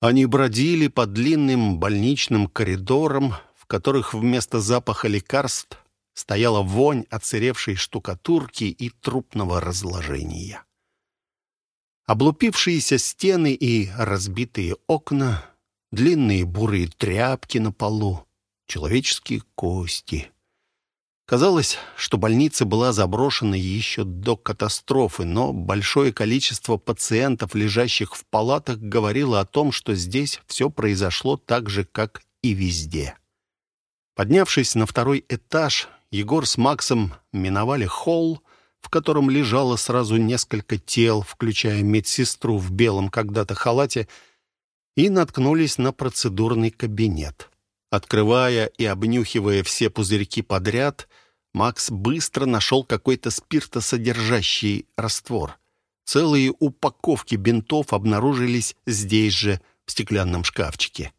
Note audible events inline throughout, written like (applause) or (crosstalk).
Они бродили по длинным больничным коридорам, в которых вместо запаха лекарств стояла вонь оцаревшей штукатурки и трупного разложения. Облупившиеся стены и разбитые окна, длинные бурые тряпки на полу, человеческие кости. Казалось, что больница была заброшена еще до катастрофы, но большое количество пациентов, лежащих в палатах, говорило о том, что здесь все произошло так же, как и везде. Поднявшись на второй этаж, Егор с Максом миновали холл, в котором лежало сразу несколько тел, включая медсестру в белом когда-то халате, и наткнулись на процедурный кабинет. Открывая и обнюхивая все пузырьки подряд, Макс быстро нашел какой-то спиртосодержащий раствор. Целые упаковки бинтов обнаружились здесь же, в стеклянном шкафчике.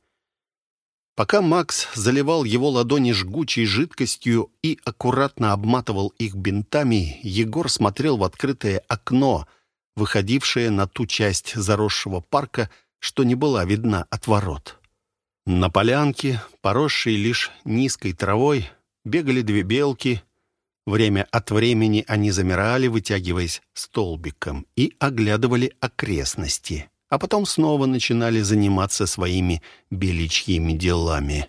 Пока Макс заливал его ладони жгучей жидкостью и аккуратно обматывал их бинтами, Егор смотрел в открытое окно, выходившее на ту часть заросшего парка, что не была видна от ворот. На полянке, поросшей лишь низкой травой, бегали две белки. Время от времени они замирали, вытягиваясь столбиком, и оглядывали окрестности а потом снова начинали заниматься своими беличьими делами.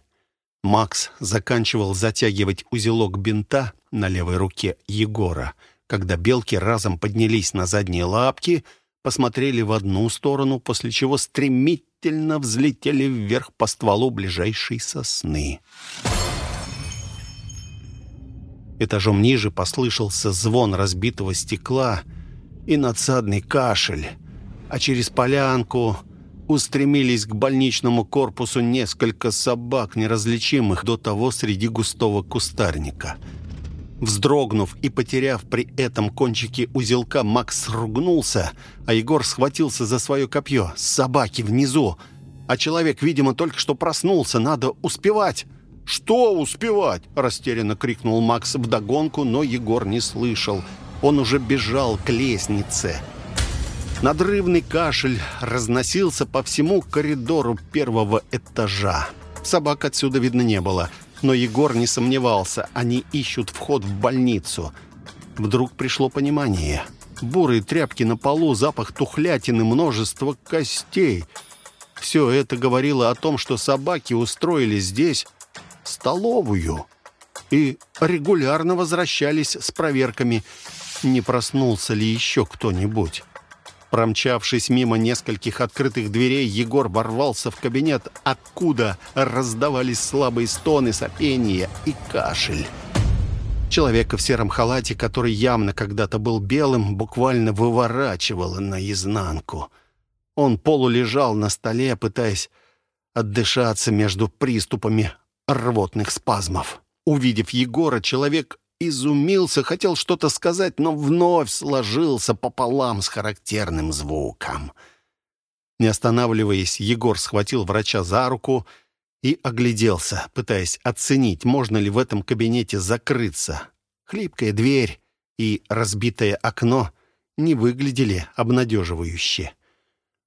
Макс заканчивал затягивать узелок бинта на левой руке Егора, когда белки разом поднялись на задние лапки, посмотрели в одну сторону, после чего стремительно взлетели вверх по стволу ближайшей сосны. Этажом ниже послышался звон разбитого стекла и надсадный кашель — а через полянку устремились к больничному корпусу несколько собак, неразличимых до того среди густого кустарника. Вздрогнув и потеряв при этом кончики узелка, Макс ругнулся, а Егор схватился за свое копье. Собаки внизу, а человек, видимо, только что проснулся, надо успевать. «Что успевать?» – растерянно крикнул Макс вдогонку, но Егор не слышал. Он уже бежал к лестнице – Надрывный кашель разносился по всему коридору первого этажа. Собак отсюда видно не было, но Егор не сомневался, они ищут вход в больницу. Вдруг пришло понимание. Бурые тряпки на полу, запах тухлятины, множество костей. Все это говорило о том, что собаки устроили здесь столовую и регулярно возвращались с проверками, не проснулся ли еще кто-нибудь. Промчавшись мимо нескольких открытых дверей, Егор ворвался в кабинет, откуда раздавались слабые стоны, сопения и кашель. Человека в сером халате, который явно когда-то был белым, буквально выворачивало наизнанку. Он полулежал на столе, пытаясь отдышаться между приступами рвотных спазмов. Увидев Егора, человек изумился, хотел что-то сказать, но вновь сложился пополам с характерным звуком. Не останавливаясь, Егор схватил врача за руку и огляделся, пытаясь оценить, можно ли в этом кабинете закрыться. Хлипкая дверь и разбитое окно не выглядели обнадеживающе.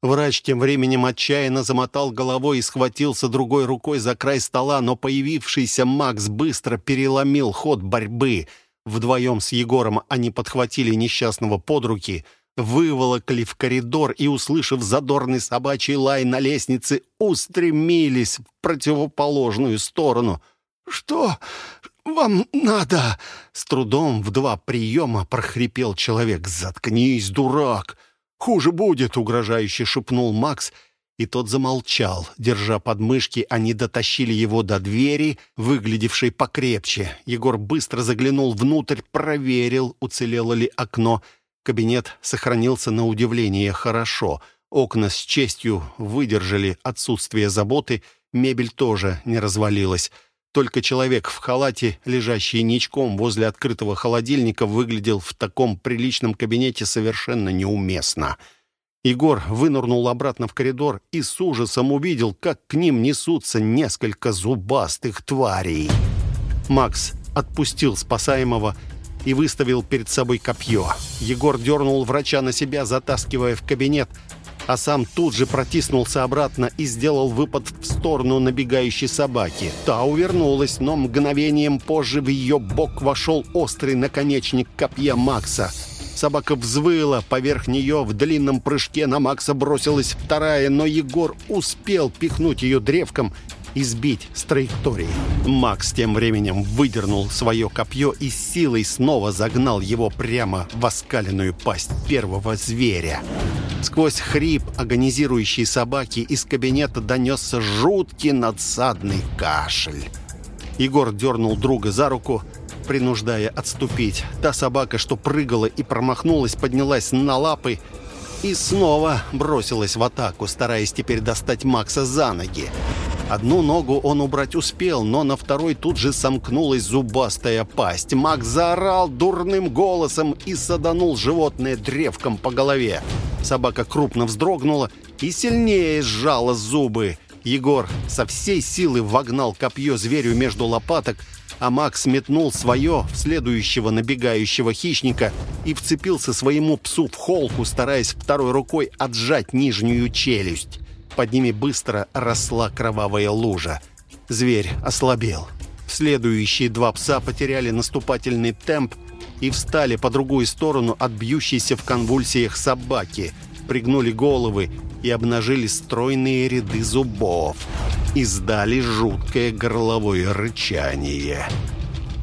Врач тем временем отчаянно замотал головой и схватился другой рукой за край стола, но появившийся Макс быстро переломил ход борьбы. Вдвоем с Егором они подхватили несчастного под руки, выволокли в коридор и, услышав задорный собачий лай на лестнице, устремились в противоположную сторону. «Что вам надо?» С трудом в два приема прохрипел человек. «Заткнись, дурак!» «Хуже будет», — угрожающе шепнул Макс, и тот замолчал. Держа подмышки, они дотащили его до двери, выглядевшей покрепче. Егор быстро заглянул внутрь, проверил, уцелело ли окно. Кабинет сохранился на удивление хорошо. Окна с честью выдержали отсутствие заботы, мебель тоже не развалилась. Только человек в халате, лежащий ничком возле открытого холодильника, выглядел в таком приличном кабинете совершенно неуместно. Егор вынырнул обратно в коридор и с ужасом увидел, как к ним несутся несколько зубастых тварей. Макс отпустил спасаемого и выставил перед собой копье. Егор дернул врача на себя, затаскивая в кабинет, а сам тут же протиснулся обратно и сделал выпад в сторону набегающей собаки. Та увернулась, но мгновением позже в ее бок вошел острый наконечник копья Макса. Собака взвыла, поверх нее в длинном прыжке на Макса бросилась вторая, но Егор успел пихнуть ее древком и сбить с траектории. Макс тем временем выдернул свое копье и силой снова загнал его прямо в оскаленную пасть первого зверя. Сквозь хрип агонизирующей собаки из кабинета донесся жуткий надсадный кашель. Егор дернул друга за руку, принуждая отступить. Та собака, что прыгала и промахнулась, поднялась на лапы и снова бросилась в атаку, стараясь теперь достать Макса за ноги. Одну ногу он убрать успел, но на второй тут же сомкнулась зубастая пасть. Макс заорал дурным голосом и саданул животное древком по голове. Собака крупно вздрогнула и сильнее сжала зубы. Егор со всей силы вогнал копье зверю между лопаток, а Макс метнул свое в следующего набегающего хищника и вцепился своему псу в холку, стараясь второй рукой отжать нижнюю челюсть. Под ними быстро росла кровавая лужа. Зверь ослабел. Следующие два пса потеряли наступательный темп и встали по другую сторону от бьющейся в конвульсиях собаки, пригнули головы и обнажили стройные ряды зубов. Издали жуткое горловое рычание.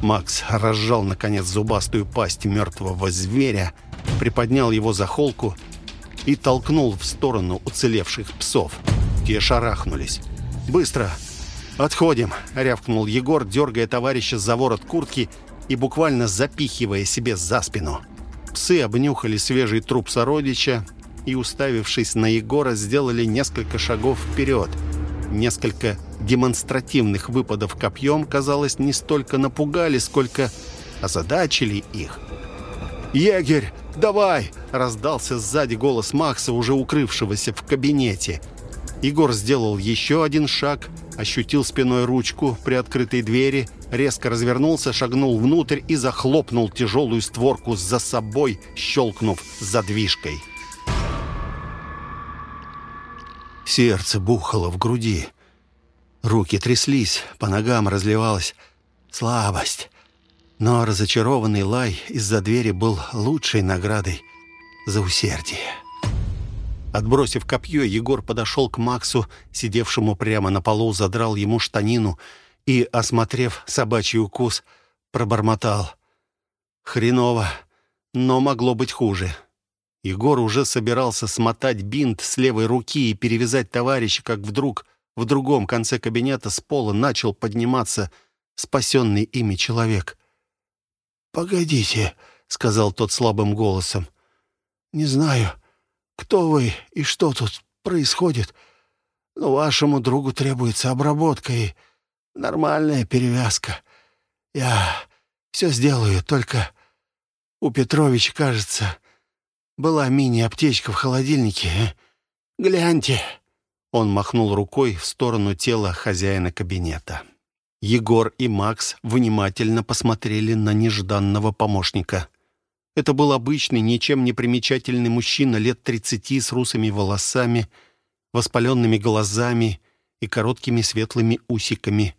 Макс разжал, наконец, зубастую пасть мертвого зверя, приподнял его за холку и толкнул в сторону уцелевших псов. Те шарахнулись. «Быстро! Отходим!» — рявкнул Егор, дергая товарища за ворот куртки и буквально запихивая себе за спину. Псы обнюхали свежий труп сородича и, уставившись на Егора, сделали несколько шагов вперед. Несколько демонстративных выпадов копьем, казалось, не столько напугали, сколько озадачили их. «Егерь, давай!» — раздался сзади голос Макса, уже укрывшегося в кабинете. Егор сделал еще один шаг, ощутил спиной ручку при открытой двери, резко развернулся, шагнул внутрь и захлопнул тяжелую створку за собой, щелкнув задвижкой. Сердце бухало в груди. Руки тряслись, по ногам разливалась слабость. Но разочарованный лай из-за двери был лучшей наградой за усердие. Отбросив копье, Егор подошел к Максу, сидевшему прямо на полу, задрал ему штанину и, осмотрев собачий укус, пробормотал. «Хреново, но могло быть хуже». Егор уже собирался смотать бинт с левой руки и перевязать товарища, как вдруг в другом конце кабинета с пола начал подниматься спасенный ими человек. «Погодите», — сказал тот слабым голосом. «Не знаю, кто вы и что тут происходит, но вашему другу требуется обработка и нормальная перевязка. Я все сделаю, только у Петровича, кажется, была мини-аптечка в холодильнике. Гляньте». Он махнул рукой в сторону тела хозяина кабинета. Егор и Макс внимательно посмотрели на нежданного помощника. Это был обычный, ничем не примечательный мужчина лет тридцати с русыми волосами, воспаленными глазами и короткими светлыми усиками.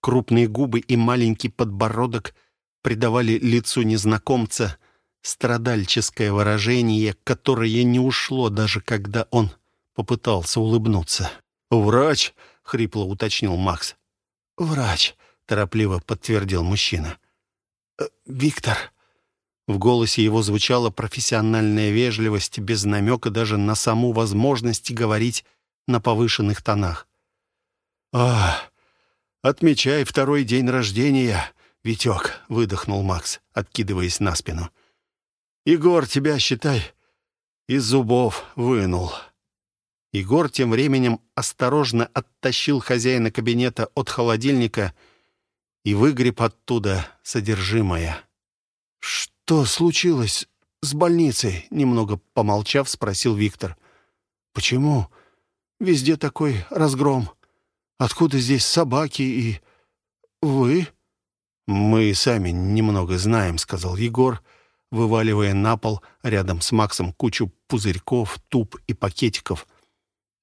Крупные губы и маленький подбородок придавали лицу незнакомца страдальческое выражение, которое не ушло, даже когда он попытался улыбнуться. «Врач?» — хрипло уточнил Макс. «Врач», — торопливо подтвердил мужчина. «Э, «Виктор». В голосе его звучала профессиональная вежливость, без намека даже на саму возможность говорить на повышенных тонах. «А, отмечай второй день рождения, Витек», — выдохнул Макс, откидываясь на спину. «Егор, тебя, считай, из зубов вынул». Егор тем временем осторожно оттащил хозяина кабинета от холодильника и выгреб оттуда содержимое. «Что случилось с больницей?» — немного помолчав, спросил Виктор. «Почему везде такой разгром? Откуда здесь собаки и... вы?» «Мы сами немного знаем», — сказал Егор, вываливая на пол рядом с Максом кучу пузырьков, туб и пакетиков.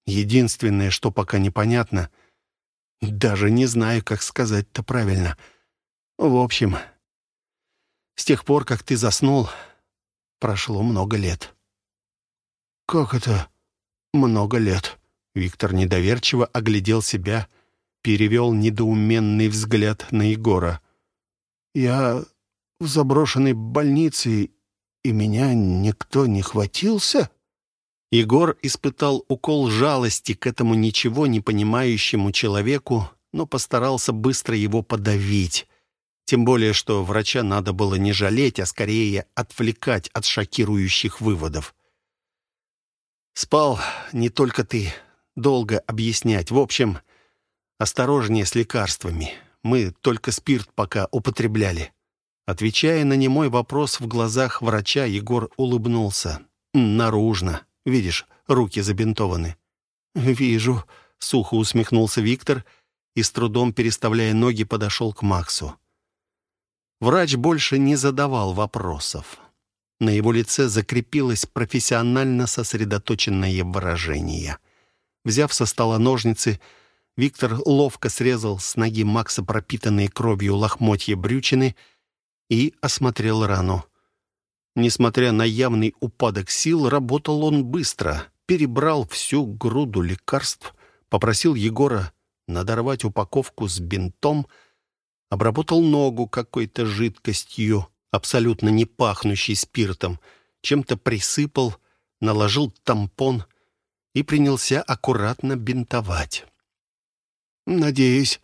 Единственное, что пока непонятно, даже не знаю, как сказать-то правильно. В общем, с тех пор, как ты заснул, прошло много лет. «Как это много лет?» Виктор недоверчиво оглядел себя, перевел недоуменный взгляд на Егора. «Я в заброшенной больнице, и меня никто не хватился?» Егор испытал укол жалости к этому ничего не понимающему человеку, но постарался быстро его подавить. Тем более, что врача надо было не жалеть, а скорее отвлекать от шокирующих выводов. «Спал не только ты. Долго объяснять. В общем, осторожнее с лекарствами. Мы только спирт пока употребляли». Отвечая на немой вопрос в глазах врача, Егор улыбнулся. «Наружно. Видишь, руки забинтованы». «Вижу», — сухо усмехнулся Виктор и, с трудом переставляя ноги, подошел к Максу. Врач больше не задавал вопросов. На его лице закрепилось профессионально сосредоточенное выражение. Взяв со стола ножницы, Виктор ловко срезал с ноги Макса пропитанные кровью лохмотья брючины и осмотрел рану. Несмотря на явный упадок сил, работал он быстро, перебрал всю груду лекарств, попросил Егора надорвать упаковку с бинтом, обработал ногу какой-то жидкостью, абсолютно не пахнущей спиртом, чем-то присыпал, наложил тампон и принялся аккуратно бинтовать. «Надеюсь,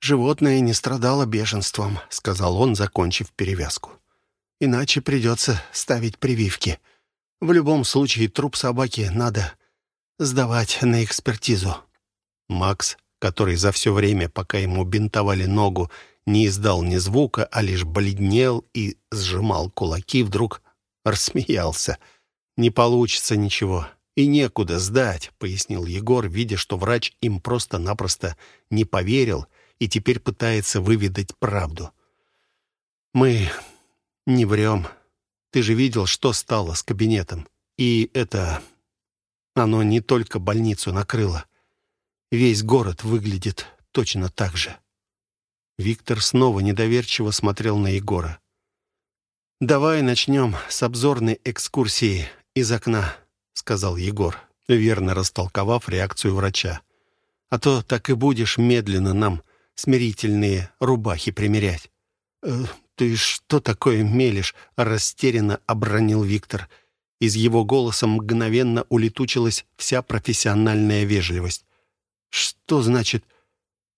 животное не страдало бешенством», — сказал он, закончив перевязку. «Иначе придется ставить прививки. В любом случае труп собаки надо сдавать на экспертизу». Макс, который за все время, пока ему бинтовали ногу, не издал ни звука, а лишь бледнел и сжимал кулаки, вдруг рассмеялся. «Не получится ничего, и некуда сдать», — пояснил Егор, видя, что врач им просто-напросто не поверил и теперь пытается выведать правду. «Мы не врем. Ты же видел, что стало с кабинетом. И это... Оно не только больницу накрыло. Весь город выглядит точно так же». Виктор снова недоверчиво смотрел на Егора. «Давай начнем с обзорной экскурсии из окна», — сказал Егор, верно растолковав реакцию врача. «А то так и будешь медленно нам смирительные рубахи примерять». «Э, «Ты что такое мелешь?» — растерянно обронил Виктор. Из его голоса мгновенно улетучилась вся профессиональная вежливость. «Что значит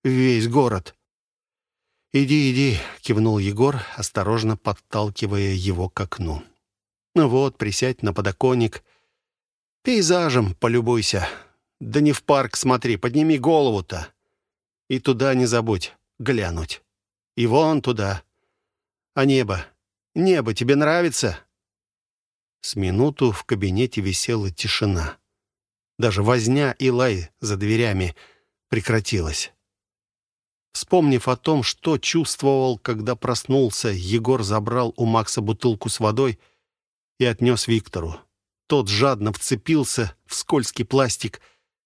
«весь город»?» «Иди, иди», — кивнул Егор, осторожно подталкивая его к окну. «Ну вот, присядь на подоконник. Пейзажем полюбуйся. Да не в парк смотри, подними голову-то. И туда не забудь глянуть. И вон туда. А небо? Небо тебе нравится?» С минуту в кабинете висела тишина. Даже возня и лай за дверями прекратилась. Вспомнив о том, что чувствовал, когда проснулся, Егор забрал у Макса бутылку с водой и отнес Виктору. Тот жадно вцепился в скользкий пластик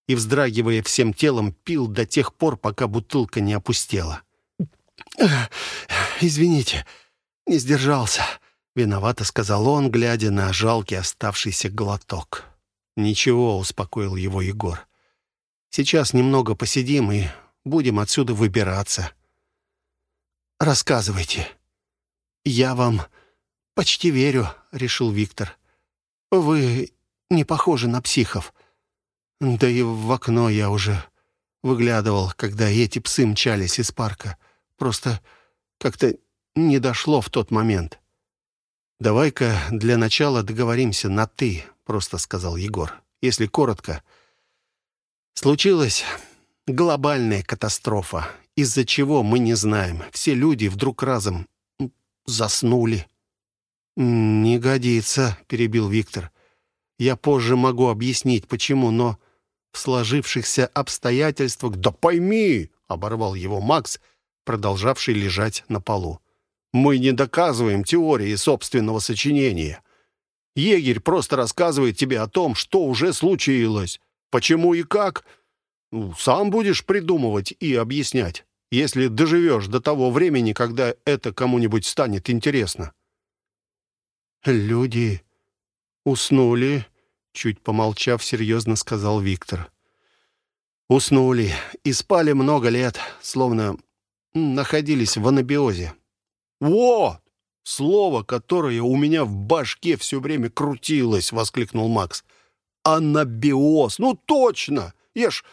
и, вздрагивая всем телом, пил до тех пор, пока бутылка не опустела. «Извините, не сдержался», — виновато сказал он, глядя на жалкий оставшийся глоток. «Ничего», — успокоил его Егор. «Сейчас немного посидим и Будем отсюда выбираться. Рассказывайте. Я вам почти верю, решил Виктор. Вы не похожи на психов. Да и в окно я уже выглядывал, когда эти псы мчались из парка. Просто как-то не дошло в тот момент. «Давай-ка для начала договоримся на «ты», — просто сказал Егор. «Если коротко. Случилось Глобальная катастрофа, из-за чего мы не знаем. Все люди вдруг разом заснули. «Не годится», — перебил Виктор. «Я позже могу объяснить, почему, но в сложившихся обстоятельствах...» «Да пойми!» — оборвал его Макс, продолжавший лежать на полу. Мы не доказываем теории собственного сочинения. Егерь просто рассказывает тебе о том, что уже случилось. Почему и как? Ну, сам будешь придумывать и объяснять, если доживешь до того времени, когда это кому-нибудь станет интересно. «Люди уснули», — чуть помолчав, серьезно сказал Виктор. «Уснули и спали много лет, словно находились в анабиозе». «Во! Слово, которое у меня в башке все время крутилось!» — воскликнул Макс. «Анабиоз! Ну, точно! Я ж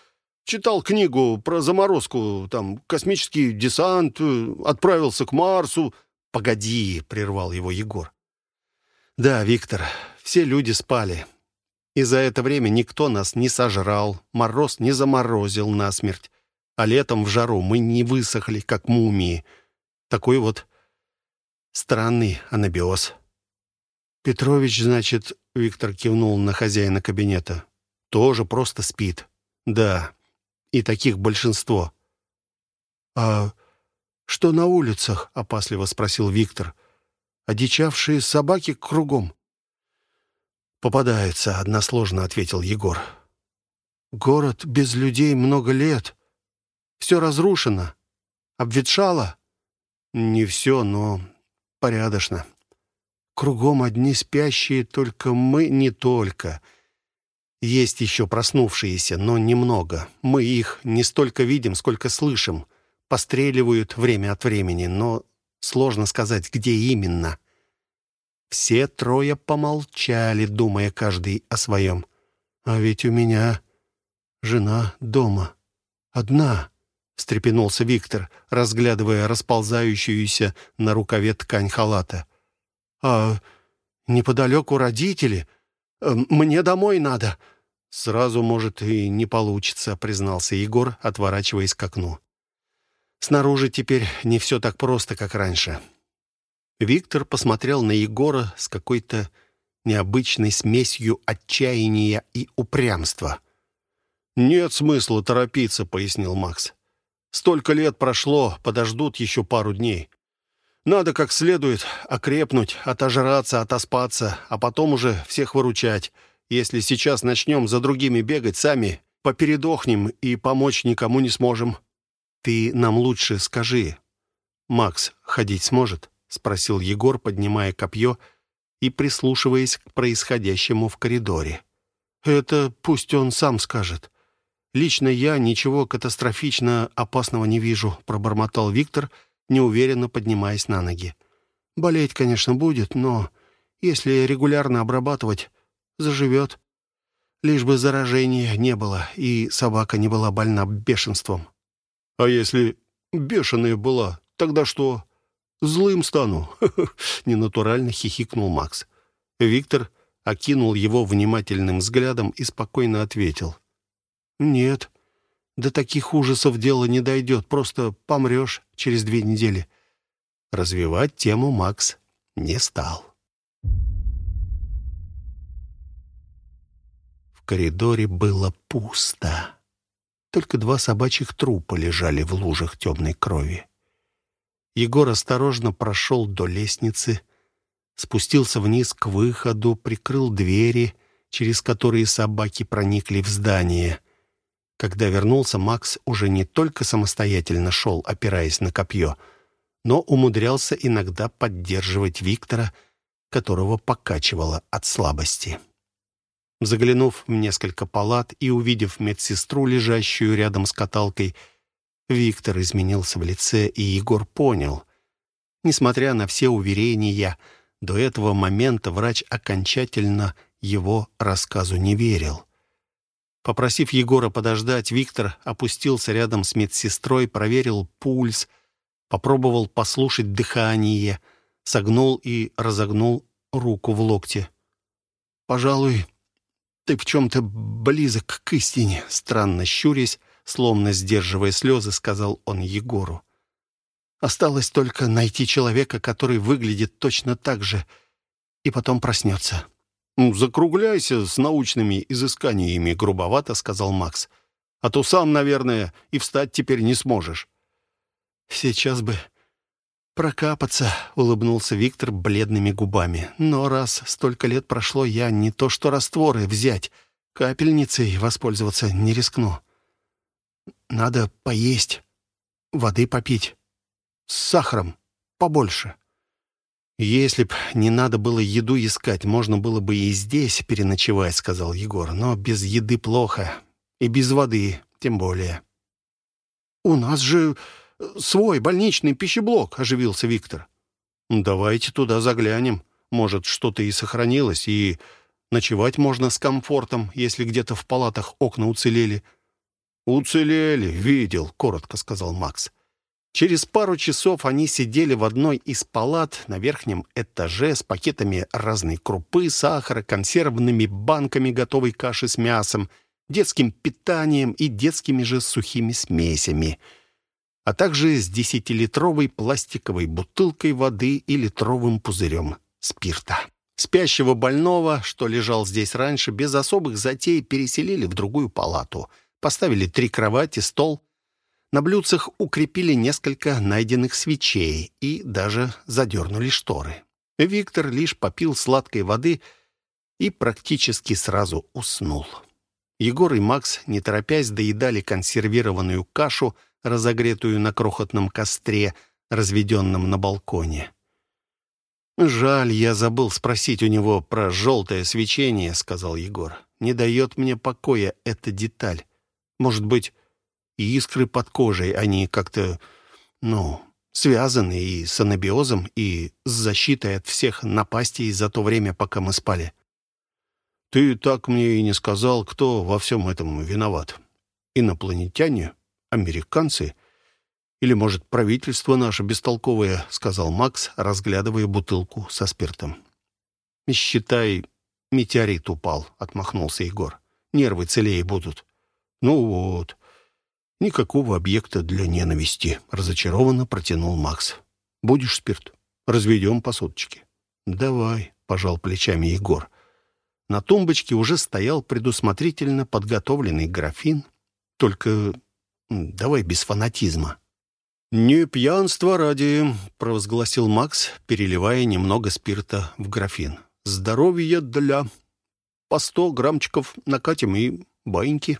читал книгу про заморозку, там, космический десант, э, отправился к Марсу». «Погоди!» — прервал его Егор. «Да, Виктор, все люди спали. И за это время никто нас не сожрал, мороз не заморозил насмерть, а летом в жару мы не высохли, как мумии. Такой вот странный анабиоз». «Петрович, значит, — Виктор кивнул на хозяина кабинета, — тоже просто спит. Да, и таких большинство». «А что на улицах?» — опасливо спросил Виктор. Одичавшие собаки кругом. «Попадается», — односложно ответил Егор. «Город без людей много лет. Все разрушено. Обветшало?» «Не все, но порядочно. Кругом одни спящие, только мы не только. Есть еще проснувшиеся, но немного. Мы их не столько видим, сколько слышим. Постреливают время от времени, но Сложно сказать, где именно. Все трое помолчали, думая каждый о своем. «А ведь у меня жена дома. Одна», — встрепенулся Виктор, разглядывая расползающуюся на рукаве ткань халата. «А неподалеку родители. Э, мне домой надо». «Сразу, может, и не получится», — признался Егор, отворачиваясь к окну. Снаружи теперь не все так просто, как раньше. Виктор посмотрел на Егора с какой-то необычной смесью отчаяния и упрямства. «Нет смысла торопиться», — пояснил Макс. «Столько лет прошло, подождут еще пару дней. Надо как следует окрепнуть, отожраться, отоспаться, а потом уже всех выручать. Если сейчас начнем за другими бегать, сами попередохнем и помочь никому не сможем. «Ты нам лучше скажи, Макс ходить сможет?» — спросил Егор, поднимая копье и прислушиваясь к происходящему в коридоре. «Это пусть он сам скажет. Лично я ничего катастрофично опасного не вижу», — пробормотал Виктор, неуверенно поднимаясь на ноги. «Болеть, конечно, будет, но если регулярно обрабатывать, заживет. Лишь бы заражения не было, и собака не была больна бешенством». А если бешеная была, тогда что? Злым стану. (laughs) Ненатурально хихикнул Макс. Виктор окинул его внимательным взглядом и спокойно ответил. «Нет, до таких ужасов дело не дойдет. Просто помрешь через две недели». Развивать тему Макс не стал. В коридоре было пусто. Только два собачьих трупа лежали в лужах темной крови. Егор осторожно прошел до лестницы, спустился вниз к выходу, прикрыл двери, через которые собаки проникли в здание. Когда вернулся, Макс уже не только самостоятельно шел, опираясь на копье, но умудрялся иногда поддерживать Виктора, которого покачивало от слабости. Заглянув в несколько палат и увидев медсестру, лежащую рядом с каталкой, Виктор изменился в лице, и Егор понял. Несмотря на все уверения, до этого момента врач окончательно его рассказу не верил. Попросив Егора подождать, Виктор опустился рядом с медсестрой, проверил пульс, попробовал послушать дыхание, согнул и разогнул руку в локте. «Пожалуй, «Ты в чем-то близок к истине», — странно щурясь, словно сдерживая слезы, сказал он Егору. «Осталось только найти человека, который выглядит точно так же, и потом проснется». «Ну, закругляйся с научными изысканиями», — грубовато сказал Макс. «А то сам, наверное, и встать теперь не сможешь». «Сейчас бы «Прокапаться», — улыбнулся Виктор бледными губами. «Но раз столько лет прошло, я не то что растворы взять, капельницей воспользоваться не рискну. Надо поесть, воды попить, с сахаром побольше». «Если б не надо было еду искать, можно было бы и здесь переночевать», — сказал Егор. «Но без еды плохо. И без воды тем более». «У нас же свой больничный пищеблок», — оживился Виктор. «Давайте туда заглянем. Может, что-то и сохранилось, и ночевать можно с комфортом, если где-то в палатах окна уцелели». «Уцелели, видел», — коротко сказал Макс. Через пару часов они сидели в одной из палат на верхнем этаже с пакетами разной крупы, сахара, консервными банками готовой каши с мясом, детским питанием и детскими же сухими смесями, а также с десятилитровой пластиковой бутылкой воды и литровым пузырем спирта. Спящего больного, что лежал здесь раньше, без особых затей переселили в другую палату. Поставили три кровати, стол — на блюдцах укрепили несколько найденных свечей и даже задернули шторы. Виктор лишь попил сладкой воды и практически сразу уснул. Егор и Макс, не торопясь, доедали консервированную кашу, разогретую на крохотном костре, разведенном на балконе. «Жаль, я забыл спросить у него про желтое свечение», — сказал Егор. «Не дает мне покоя эта деталь. Может быть, и искры под кожей, они как-то, ну, связаны и с анабиозом, и с защитой от всех напастей за то время, пока мы спали. Ты так мне и не сказал, кто во всем этом виноват. Инопланетяне? Американцы? Или, может, правительство наше бестолковое, сказал Макс, разглядывая бутылку со спиртом. «Считай, метеорит упал», — отмахнулся Егор. «Нервы целее будут». «Ну вот. «Никакого объекта для ненависти», — разочарованно протянул Макс. «Будешь спирт? Разведем по соточке». «Давай», — пожал плечами Егор. На тумбочке уже стоял предусмотрительно подготовленный графин. «Только давай без фанатизма». «Не пьянство ради», — провозгласил Макс, переливая немного спирта в графин. «Здоровье для... По сто граммчиков накатим и баиньки».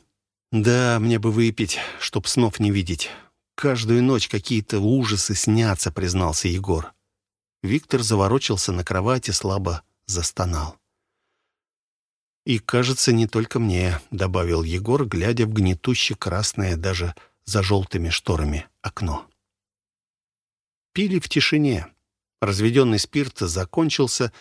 «Да, мне бы выпить, чтоб снов не видеть. Каждую ночь какие-то ужасы снятся», — признался Егор. Виктор заворочился на кровати, слабо застонал. «И, кажется, не только мне», — добавил Егор, глядя в гнетуще красное даже за желтыми шторами окно. Пили в тишине. Разведенный спирт закончился,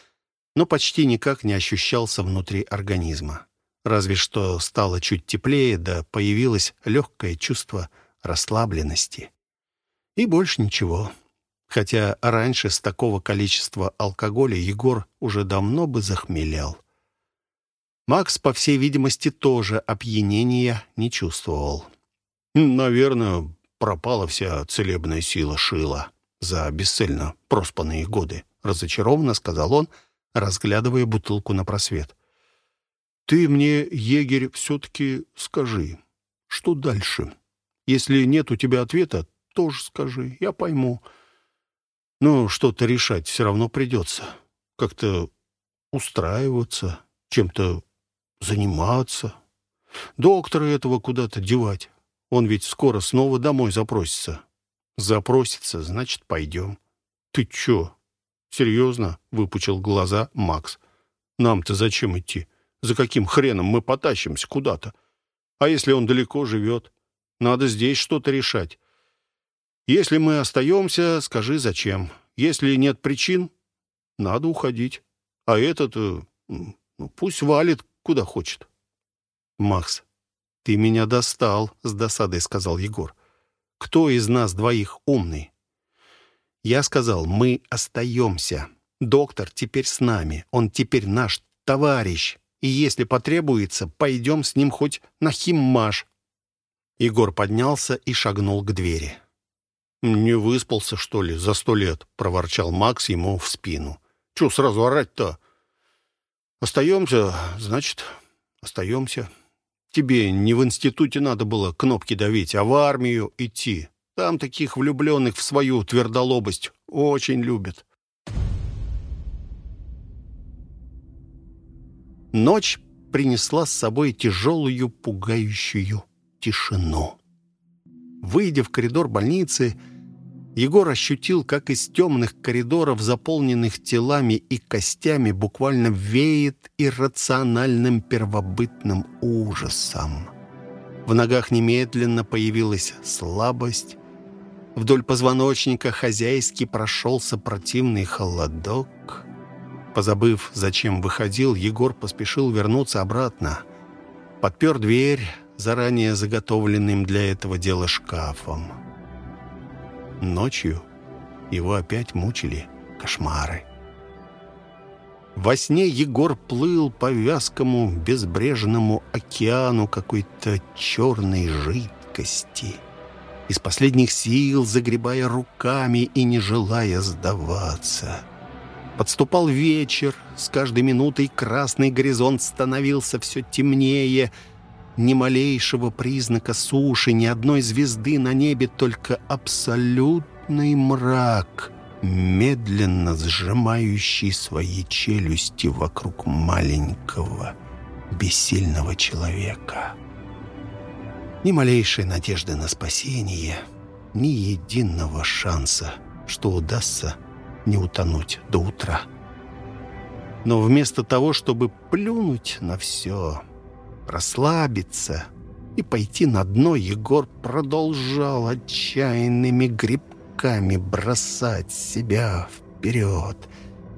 но почти никак не ощущался внутри организма. Разве что стало чуть теплее, да появилось легкое чувство расслабленности. И больше ничего. Хотя раньше с такого количества алкоголя Егор уже давно бы захмелел. Макс, по всей видимости, тоже опьянения не чувствовал. «Наверное, пропала вся целебная сила Шила за бесцельно проспанные годы», — разочарованно сказал он, разглядывая бутылку на просвет. Ты мне, егерь, все-таки скажи, что дальше? Если нет у тебя ответа, тоже скажи, я пойму. Но что-то решать все равно придется. Как-то устраиваться, чем-то заниматься. Доктора этого куда-то девать. Он ведь скоро снова домой запросится. Запросится, значит, пойдем. Ты че? Серьезно? Выпучил глаза Макс. Нам-то зачем идти? За каким хреном мы потащимся куда-то? А если он далеко живет? Надо здесь что-то решать. Если мы остаемся, скажи, зачем. Если нет причин, надо уходить. А этот, э, ну, пусть валит куда хочет. Макс, ты меня достал, с досадой сказал Егор. Кто из нас двоих умный? Я сказал, мы остаемся. Доктор теперь с нами. Он теперь наш товарищ и если потребуется, пойдем с ним хоть на химмаш». Егор поднялся и шагнул к двери. «Не выспался, что ли, за сто лет?» — проворчал Макс ему в спину. «Чего сразу орать-то?» «Остаемся, значит, остаемся. Тебе не в институте надо было кнопки давить, а в армию идти. Там таких влюбленных в свою твердолобость очень любят. Ночь принесла с собой тяжелую, пугающую тишину. Выйдя в коридор больницы, Егор ощутил, как из темных коридоров, заполненных телами и костями, буквально веет иррациональным первобытным ужасом. В ногах немедленно появилась слабость. Вдоль позвоночника хозяйски прошелся противный холодок. Позабыв, зачем выходил, Егор поспешил вернуться обратно. Подпер дверь заранее заготовленным для этого дела шкафом. Ночью его опять мучили кошмары. Во сне Егор плыл по вязкому безбрежному океану какой-то черной жидкости, из последних сил загребая руками и не желая сдаваться — Подступал вечер, с каждой минутой красный горизонт становился все темнее. Ни малейшего признака суши, ни одной звезды на небе, только абсолютный мрак, медленно сжимающий свои челюсти вокруг маленького, бессильного человека. Ни малейшей надежды на спасение, ни единого шанса, что удастся не утонуть до утра. Но вместо того, чтобы плюнуть на все, расслабиться и пойти на дно, Егор продолжал отчаянными грибками бросать себя вперед,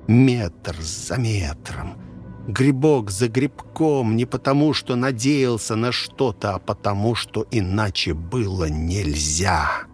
метр за метром, грибок за грибком, не потому что надеялся на что-то, а потому что иначе было нельзя.